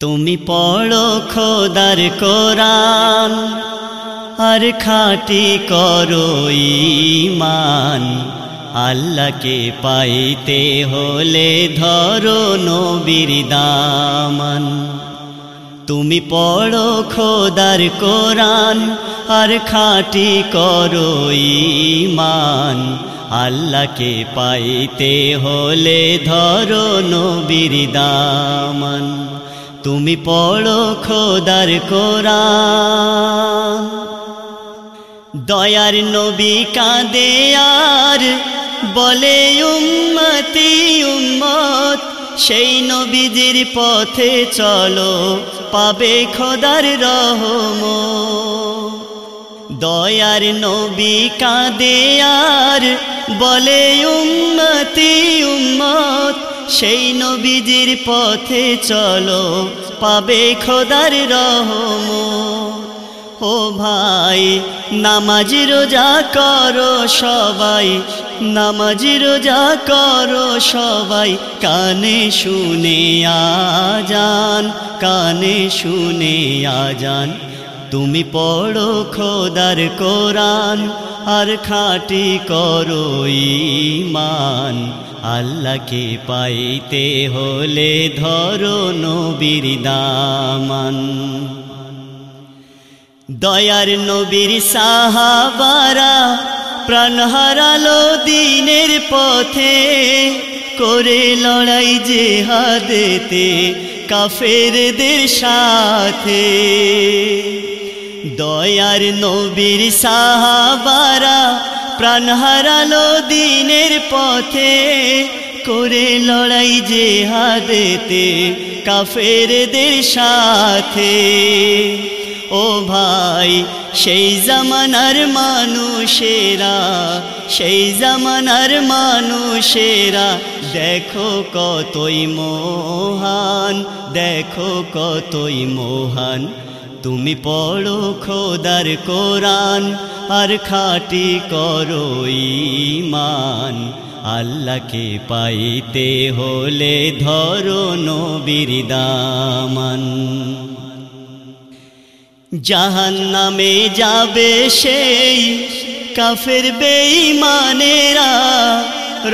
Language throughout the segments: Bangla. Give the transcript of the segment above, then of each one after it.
তুমি পড়ো খোদার কোরআন, আর খাটি করো ইমান আল্লাহকে পাইতে হলে ধরো নবীর দামান। তুমি পড়ো খোদার কোরআন, আর খাটি করো ইমান আল্লাহকে পাইতে হলে ধরো নবীর দামান। তুমি পড়ো খোদার কোরআন। দয়ার নবী কাঁদে আর বলে, উম্মতি, উম্মত, সেই নবীজির পথে চলো, পাবে খোদার রহম। দয়ার নবী কাঁদে আর বলে, উম্মতি, উম্মত সেই নবীজির পথে চলো, পাবে খোদার রহম। ও ভাই, নামাজ রোজা করো সবাই, নামাজ রোজা করো সবাই, কানে শুনে আজান, কানে শুনে আজান। তুমি পড়ো খোদার কোরআন আর খাটি করো ইমান আল্লাহকে পাইতে হলে ধরো নবীর দামান। দয়ার নবীর সাহাবারা প্রাণ হারালো দিনের পথে, করে লড়াই যে হাদেতে কাফেরদের সাথে। দয়ার নবীর সাহাবারা প্রাণ হারালো দিনের পথে, করে লড়াই যে হাদেতে কাফেরদের সাথে। ও ভাই, সেই জামানার মানুষেরা, সেই জামানার মানুষেরা, দেখো কতই মহান, দেখো কতই মহান। তুমি পড়ো খোদার কোরআন, আর খাটি করো ইমান আল্লাহকে পাইতে হলে ধরো নবীর দামান। জাহান নামে যাবে সেই কাফের বেঈমানেরা,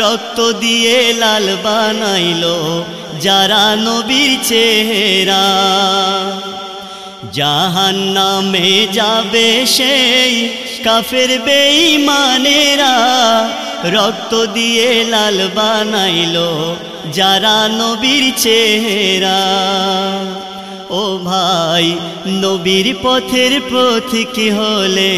রক্ত দিয়ে লাল বানাইলো যারা নবীর চেহারা। জাহান নামে যাবে সেই কাফের বেঈমানেরা। রক্ত দিয়ে লাল বানাইলো যারা নবীর চেহারা। ও ভাই, নবীর পথের প্রতীক হলে,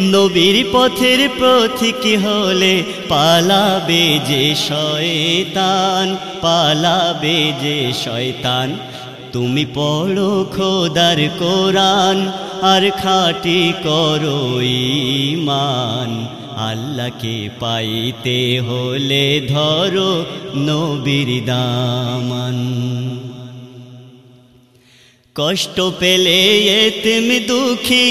নবীর পথের প্রতীক হলে পালাবে যে শয়তান, পালাবে যে শয়তান। তুমি পড়ো খোদার কোরআন, আর খাটি করো ইমান আল্লাহকে পাইতে হলে ধরো নবীর দামান। কষ্ট পেলে এতেম দুঃখী,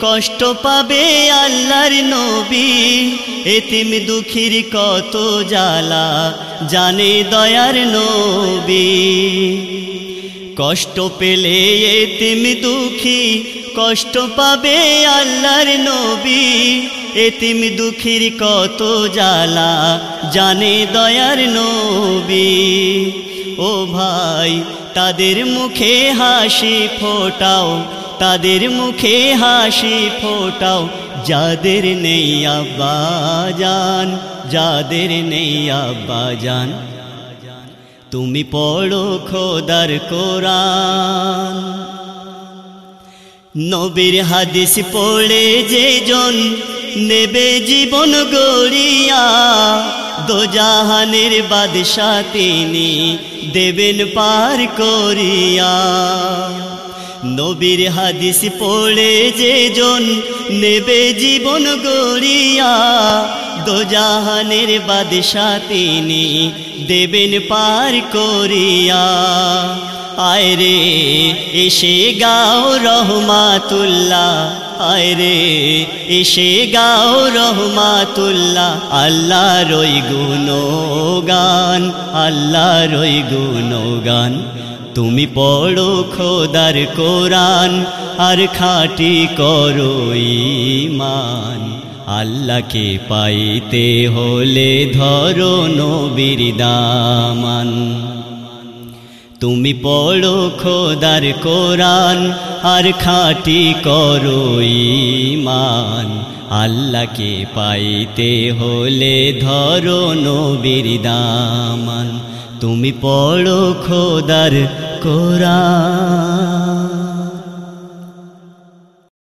কষ্ট পাবে আল্লাহর নবী। এতিম দুঃখীর কত জ্বালা, জানে দয়ার নবী। কষ্ট পেলে এতিম দুঃখী, কষ্ট পাবে আল্লাহর নবী। এতিম দুঃখীর কত জ্বালা, জানে দয়ার নবী। ও ভাই, তাদের মুখে হাসি ফোটাও, তাদের মুখে হাসি ফোটাও। যাদের নেই আব্বা জান, যাদের নেই আব্বা জান তুমি পড়ো খোদার কোরআন। নবীর হাদিস পড়ে যে জন নেবে জীবন গড়িয়া, দোজাহানের বাদশা তিনি দেবেন পার করিয়া। নবীর হাদিস পড়ে যে জন নেবে জীবন গড়িয়া দোজাহানের বাদশা তিনি দেবেন পার করিয়া। আয় রে, এসে গাও রহমাতুল্লাহ। আয় রে, এসে গাও রহমাতুল্লাহ। আল্লাহ রই গুণ গান আল্লাহ রই গুণ গান তুমি পড়ো খোদার কোরআন, আর খাটি করো ইমান আল্লাহকে পাইতে হলে ধরো নবীর দামান। তুমি পড়ো খোদার কোরআন, আর খাটি করো ইমান আল্লাহকে পাইতে হলে ধরো নবীর দামান। তুমি পড়ো খোদার কোরআন।